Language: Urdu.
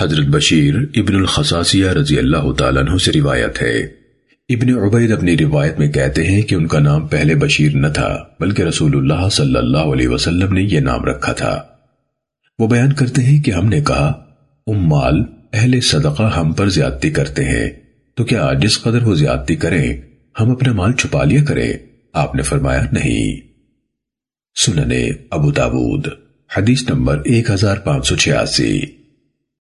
حضرت بشیر ابن الخصاصیہ رضی اللہ تعالیٰ عنہ سے روایت ہے۔ ابن عبید اپنی روایت میں کہتے ہیں کہ ان کا نام پہلے بشیر نہ تھا، بلکہ رسول اللہ صلی اللہ علیہ وسلم نے یہ نام رکھا تھا۔ وہ بیان کرتے ہیں کہ ہم نے کہا، ام مال، اہل صدقہ ہم پر زیادتی کرتے ہیں۔ تو کیا جس قدر وہ زیادتی کریں، ہم اپنا مال چھپا لیا کریں؟ آپ نے فرمایا، نہیں۔ سننے ابو داود، حدیث نمبر ایک ہزار پانچ سو چھیاسی۔